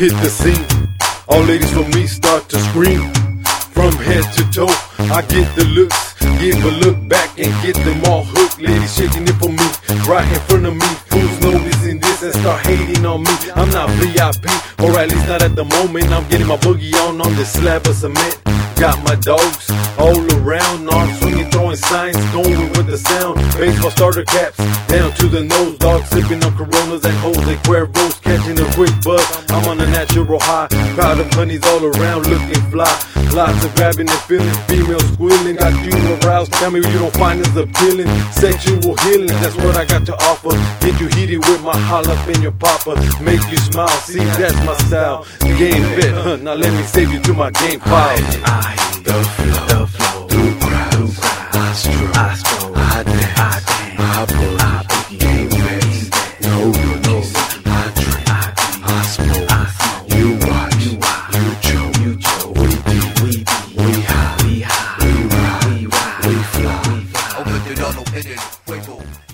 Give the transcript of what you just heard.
hit the scene. All ladies from me start to scream. From head to toe, I get the looks. Give a look back and get them all hooked. Ladies shaking it for me, right in front of me. Who's noticing this and start hating on me? I'm not VIP, or at least not at the moment. I'm getting my boogie on on this slab of cement. Got my dogs all around, arms swinging, throwing signs, going with the sound. Baseball starter caps down to the nose, dogs sipping on Coronas and Jose Cuervos, catching a quick buzz. I'm on a natural high, crowd of honeys all around, looking fly. Lots of grabbing and feeling, females squealing, got you aroused. Tell me what you don't find is appealing. Sexual healing, that's what I got to offer. Get you heated with my your popper, make you smile. See, that's my style. The game fit, huh? Now let me save you to my game file. I, flow, the flow, your no opinion. Fuego.